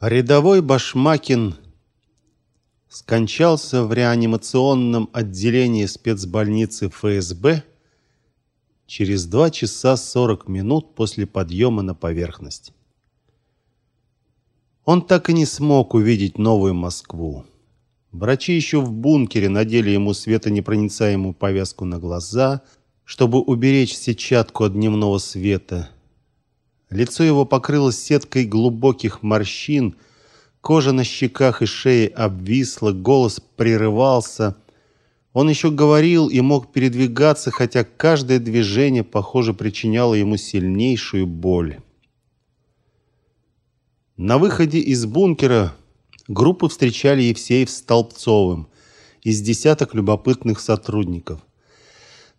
Рядовой Башмакин скончался в реанимационном отделении спецбольницы ФСБ через 2 часа 40 минут после подъема на поверхность. Он так и не смог увидеть новую Москву. Врачи еще в бункере надели ему светонепроницаемую повязку на глаза, чтобы уберечь сетчатку от дневного света – Лицо его покрылось сеткой глубоких морщин, кожа на щеках и шее обвисла, голос прерывался. Он еще говорил и мог передвигаться, хотя каждое движение, похоже, причиняло ему сильнейшую боль. На выходе из бункера группу встречали Евсеев с Толпцовым из десяток любопытных сотрудников.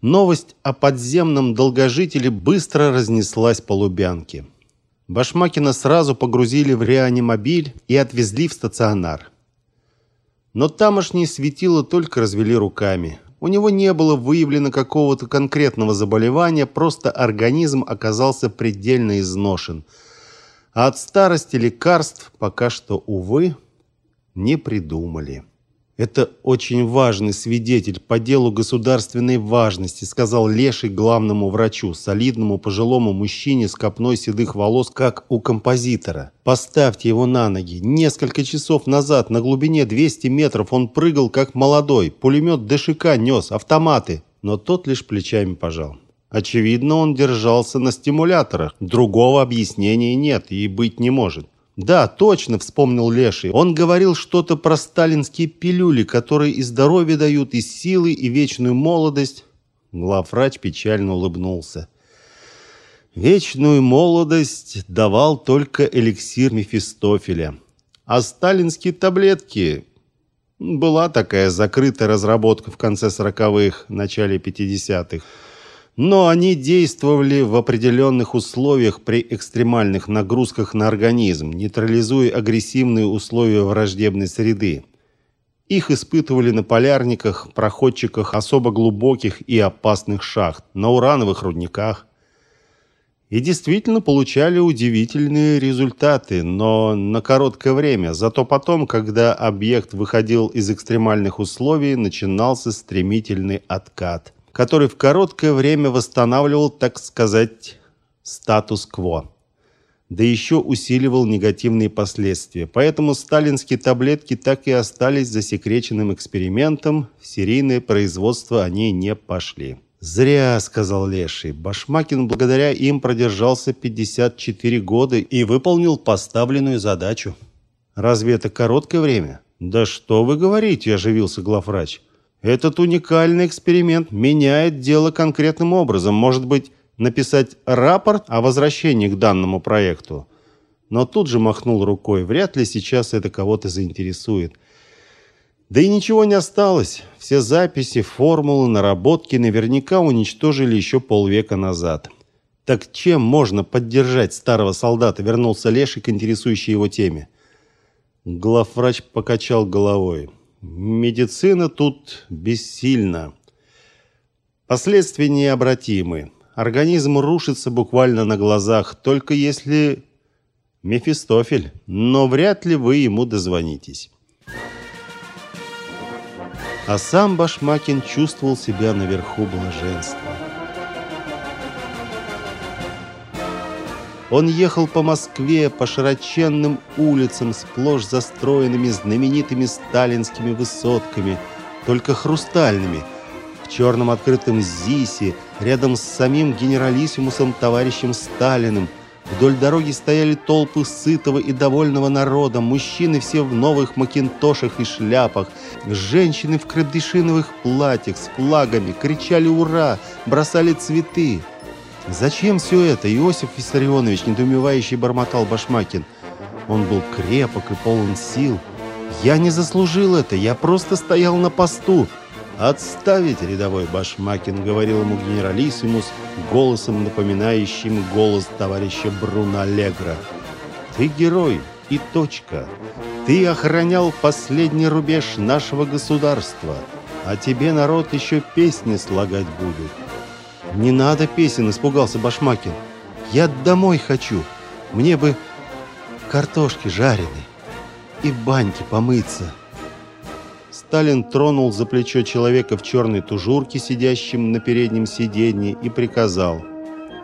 Новость о подземном долгожителе быстро разнеслась по Лубянке. Башмакина сразу погрузили в реанимобиль и отвезли в стационар. Но тамошние светило только развели руками. У него не было выявлено какого-то конкретного заболевания, просто организм оказался предельно изношен. А от старости лекарств пока что, увы, не придумали. Это очень важный свидетель по делу государственной важности, сказал Леший главному врачу, солидному пожилому мужчине с копной седых волос, как у композитора. Поставьте его на ноги. Несколько часов назад на глубине 200 метров он прыгал как молодой. Пулемет ДШК нес, автоматы. Но тот лишь плечами пожал. Очевидно, он держался на стимуляторах. Другого объяснения нет и быть не может. Да, точно, вспомнил Леший. Он говорил что-то про сталинские пилюли, которые и здоровье дают, и силы, и вечную молодость. Главврач печально улыбнулся. Вечную молодость давал только эликсир Мефистофеля. А сталинские таблетки была такая закрытая разработка в конце сороковых, начале пятидесятых но они действовали в определенных условиях при экстремальных нагрузках на организм, нейтрализуя агрессивные условия враждебной среды. Их испытывали на полярниках, проходчиках особо глубоких и опасных шахт, на урановых рудниках. И действительно получали удивительные результаты, но на короткое время. Зато потом, когда объект выходил из экстремальных условий, начинался стремительный откат – который в короткое время восстанавливал, так сказать, статус-кво. Да еще усиливал негативные последствия. Поэтому сталинские таблетки так и остались засекреченным экспериментом, в серийное производство они не пошли. «Зря», — сказал Леший. Башмакин благодаря им продержался 54 года и выполнил поставленную задачу. «Разве это короткое время?» «Да что вы говорите», — оживился главврач. Этот уникальный эксперимент меняет дело конкретным образом. Может быть, написать рапорт о возвращении к данному проекту. Но тут же махнул рукой. Вряд ли сейчас это кого-то заинтересует. Да и ничего не осталось. Все записи, формулы, наработки наверняка уничтожили еще полвека назад. Так чем можно поддержать старого солдата? Вернулся Леший к интересующей его теме. Главврач покачал головой. Медицина тут бессильна. Последствия необратимы. Организм рушится буквально на глазах, только если Мефистофель, но вряд ли вы ему дозвонитесь. А сам Башмакин чувствовал себя наверху блаженства. Он ехал по Москве, по широченным улицам, сплошь застроенными знаменитыми сталинскими высотками, только хрустальными, к черным открытым ЗИСе, рядом с самим генералиссимусом товарищем Сталиным. Вдоль дороги стояли толпы сытого и довольного народа, мужчины все в новых макинтошах и шляпах, женщины в крабдешиновых платьях с флагами, кричали «Ура!», бросали цветы. «Зачем все это?» Иосиф Виссарионович, недоумевающий бормотал Башмакин. Он был крепок и полон сил. «Я не заслужил это, я просто стоял на посту». «Отставить, рядовой Башмакин», — говорил ему генералиссимус, голосом напоминающим голос товарища Бруно Аллегро. «Ты герой и точка. Ты охранял последний рубеж нашего государства, а тебе народ еще песни слагать будет. «Не надо песен», — испугался Башмакин. «Я домой хочу. Мне бы картошки жареной». и баньки помыться. Сталин тронул за плечо человека в черной тужурке, сидящем на переднем сиденье, и приказал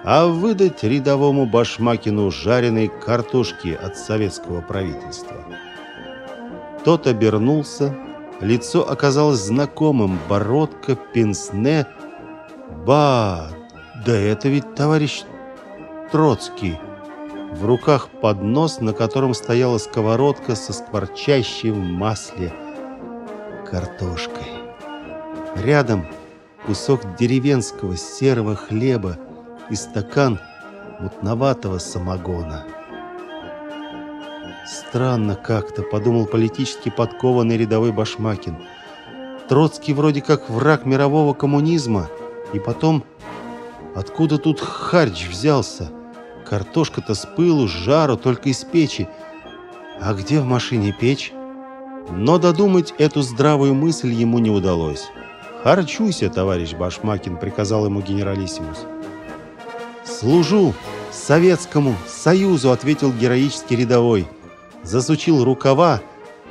а выдать рядовому Башмакину жареные картошки от советского правительства. Тот обернулся, лицо оказалось знакомым, бородка, пенсне. Ба, да это ведь товарищ Троцкий. В руках поднос, на котором стояла сковородка со скворчащей в масле картошкой. Рядом кусок деревенского серого хлеба и стакан мутноватого самогона. Странно как-то, подумал политически подкованный рядовой Башмакин. Троцкий вроде как враг мирового коммунизма, и потом откуда тут харч взялся? Картошка-то с пылу, с жару, только из печи. А где в машине печь? Но додумать эту здравую мысль ему не удалось. «Харчуйся, товарищ Башмакин», — приказал ему генералиссимус. «Служу Советскому Союзу», — ответил героический рядовой. Засучил рукава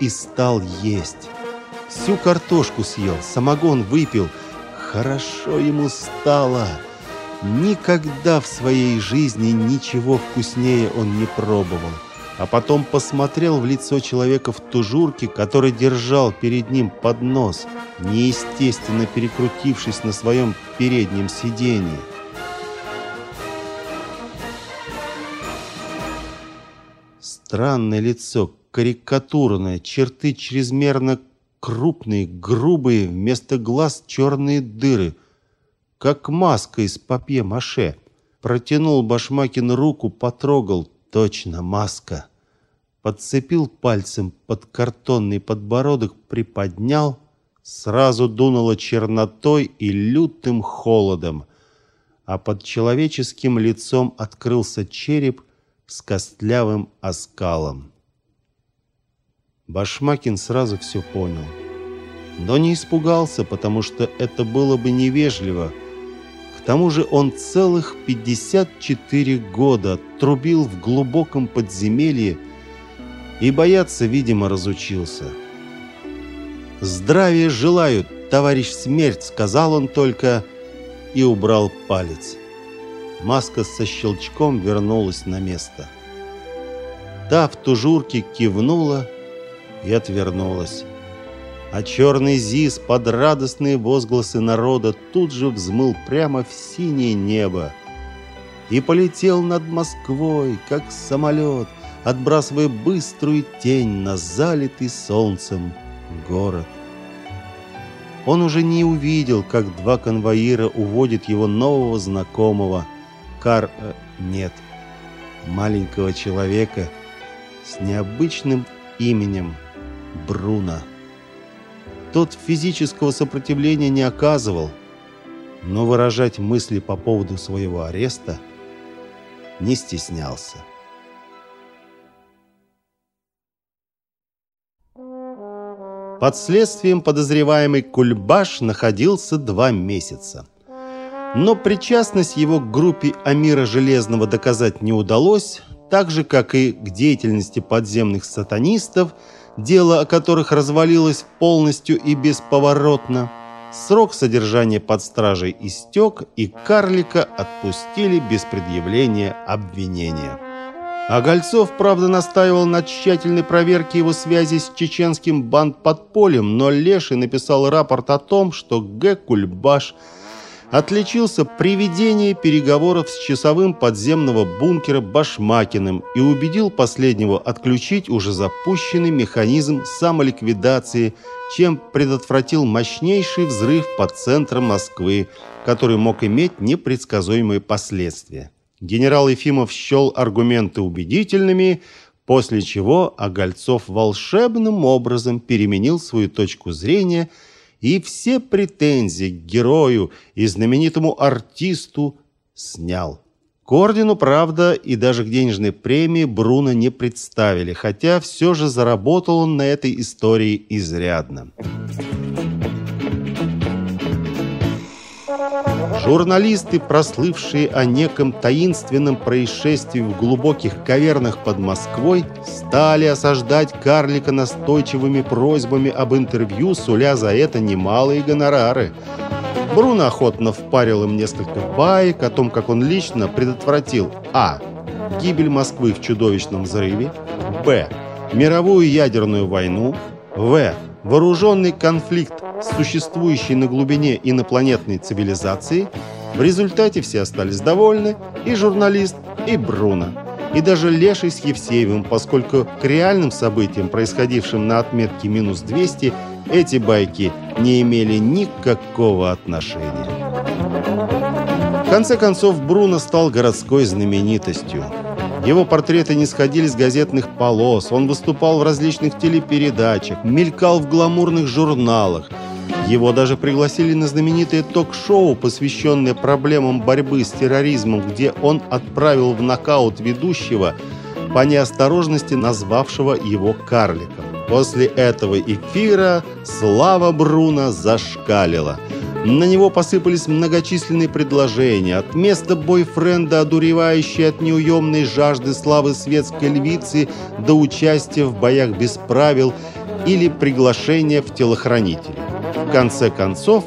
и стал есть. Всю картошку съел, самогон выпил. Хорошо ему стало. Никогда в своей жизни ничего вкуснее он не пробовал. А потом посмотрел в лицо человека в тужурке, который держал перед ним поднос, неестественно перекрутившись на своем переднем сиденье. Странное лицо, карикатурное, черты чрезмерно крупные, грубые, вместо глаз черные дыры – как маска из папье-маше. Протянул Башмакин руку, потрогал. Точно маска. Подцепил пальцем под картонный подбородок, приподнял. Сразу дунуло чернотой и лютым холодом. А под человеческим лицом открылся череп с костлявым оскалом. Башмакин сразу все понял. Но не испугался, потому что это было бы невежливо – тому же он целых 54 года трубил в глубоком подземелье и бояться, видимо, разучился. «Здравия желаю, товарищ смерть!» — сказал он только и убрал палец. Маска со щелчком вернулась на место. Та в тужурке кивнула и отвернулась. А черный ЗИС под радостные возгласы народа тут же взмыл прямо в синее небо и полетел над Москвой, как самолет, отбрасывая быструю тень на залитый солнцем город. Он уже не увидел, как два конвоира уводят его нового знакомого, Кар... Э, нет, маленького человека с необычным именем Бруно. Тот физического сопротивления не оказывал, но выражать мысли по поводу своего ареста не стеснялся. Под следствием подозреваемый Кульбаш находился два месяца. Но причастность его к группе Амира Железного доказать не удалось, так же, как и к деятельности подземных сатанистов – дело о которых развалилось полностью и бесповоротно. Срок содержания под стражей истек, и карлика отпустили без предъявления обвинения. А Гольцов, правда, настаивал на тщательной проверке его связи с чеченским бандподпольем, но Леший написал рапорт о том, что Г. Кульбаш – отличился при ведении переговоров с часовым подземного бункера Башмакиным и убедил последнего отключить уже запущенный механизм самоликвидации, чем предотвратил мощнейший взрыв под центром Москвы, который мог иметь непредсказуемые последствия. Генерал Ефимов счел аргументы убедительными, после чего Огольцов волшебным образом переменил свою точку зрения – и все претензии к герою и знаменитому артисту снял. К ордену, правда, и даже к денежной премии Бруно не представили, хотя все же заработал он на этой истории изрядно. Журналисты, прослывшие о неком таинственном происшествии в глубоких кавернах под Москвой, стали осаждать карлика настойчивыми просьбами об интервью, суля за это немалые гонорары. Бруно охотно впарил им несколько баек о том, как он лично предотвратил а. гибель Москвы в чудовищном взрыве, б. мировую ядерную войну, в. вооруженный конфликт существующей на глубине инопланетной цивилизацией. В результате все остались довольны, и журналист, и Бруно, и даже Леший с Евсеевым, поскольку к реальным событиям, происходившим на отметке минус 200, эти байки не имели никакого отношения. В конце концов, Бруно стал городской знаменитостью. Его портреты не сходили с газетных полос, он выступал в различных телепередачах, мелькал в гламурных журналах. Его даже пригласили на знаменитое ток-шоу, посвященное проблемам борьбы с терроризмом, где он отправил в нокаут ведущего по неосторожности назвавшего его карликом. После этого эфира слава Бруно зашкалила. На него посыпались многочисленные предложения. От места бойфренда, одуревающей от неуемной жажды славы светской львицы, до участия в боях без правил или приглашения в телохранители. В конце концов,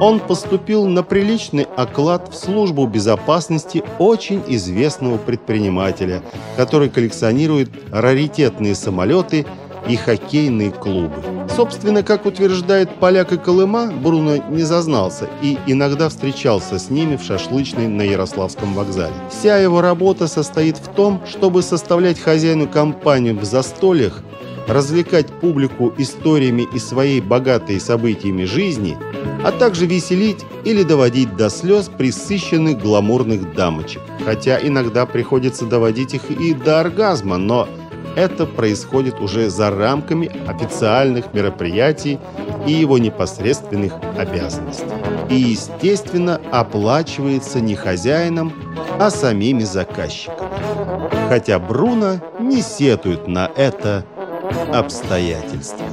он поступил на приличный оклад в службу безопасности очень известного предпринимателя, который коллекционирует раритетные самолеты и хоккейные клубы. Собственно, как утверждает поляк и Колыма, Бруно не зазнался и иногда встречался с ними в шашлычной на Ярославском вокзале. Вся его работа состоит в том, чтобы составлять хозяину компанию в застольях, развлекать публику историями из своей богатой событиями жизни, а также веселить или доводить до слез присыщенных гламурных дамочек. Хотя иногда приходится доводить их и до оргазма, но это происходит уже за рамками официальных мероприятий и его непосредственных обязанностей. И, естественно, оплачивается не хозяином, а самими заказчиками. Хотя Бруно не сетует на это обстоятельства.